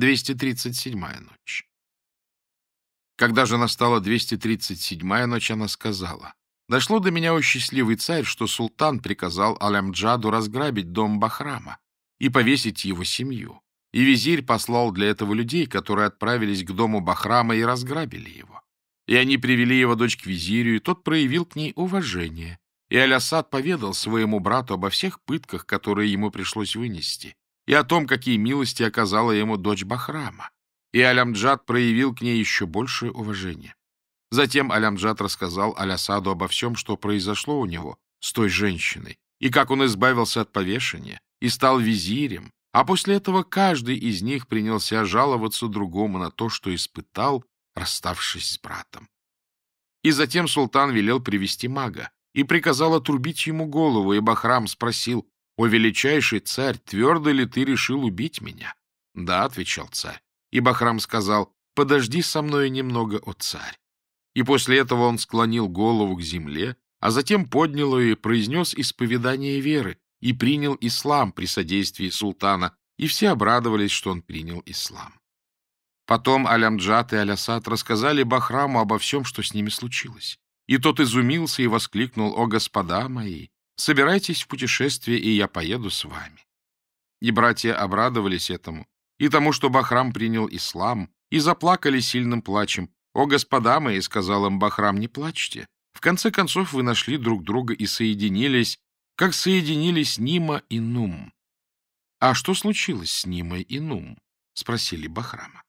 237-я ночь. Когда же настала 237-я ночь, она сказала, «Дошло до меня, о счастливый царь, что султан приказал Алямджаду разграбить дом Бахрама и повесить его семью, и визирь послал для этого людей, которые отправились к дому Бахрама и разграбили его. И они привели его дочь к визирю, и тот проявил к ней уважение. И Алясад поведал своему брату обо всех пытках, которые ему пришлось вынести, и о том, какие милости оказала ему дочь Бахрама. И Алямджад проявил к ней еще большее уважение. Затем Алямджад рассказал Алясаду обо всем, что произошло у него с той женщиной, и как он избавился от повешения и стал визирем, а после этого каждый из них принялся жаловаться другому на то, что испытал, расставшись с братом. И затем султан велел привести мага и приказал отрубить ему голову, и Бахрам спросил, «О величайший царь, твердо ли ты решил убить меня?» «Да», — отвечал царь. И Бахрам сказал, «Подожди со мной немного, о царь». И после этого он склонил голову к земле, а затем поднял ее и произнес исповедание веры и принял ислам при содействии султана, и все обрадовались, что он принял ислам. Потом Алямджат и Алясад рассказали Бахраму обо всем, что с ними случилось. И тот изумился и воскликнул, «О, господа мои! Собирайтесь в путешествие, и я поеду с вами». И братья обрадовались этому, и тому, что Бахрам принял ислам, и заплакали сильным плачем. «О, господа мои!» — сказал им Бахрам, — «не плачьте. В конце концов вы нашли друг друга и соединились, как соединились Нима и Нум». «А что случилось с Нимой и Нум?» — спросили Бахрама.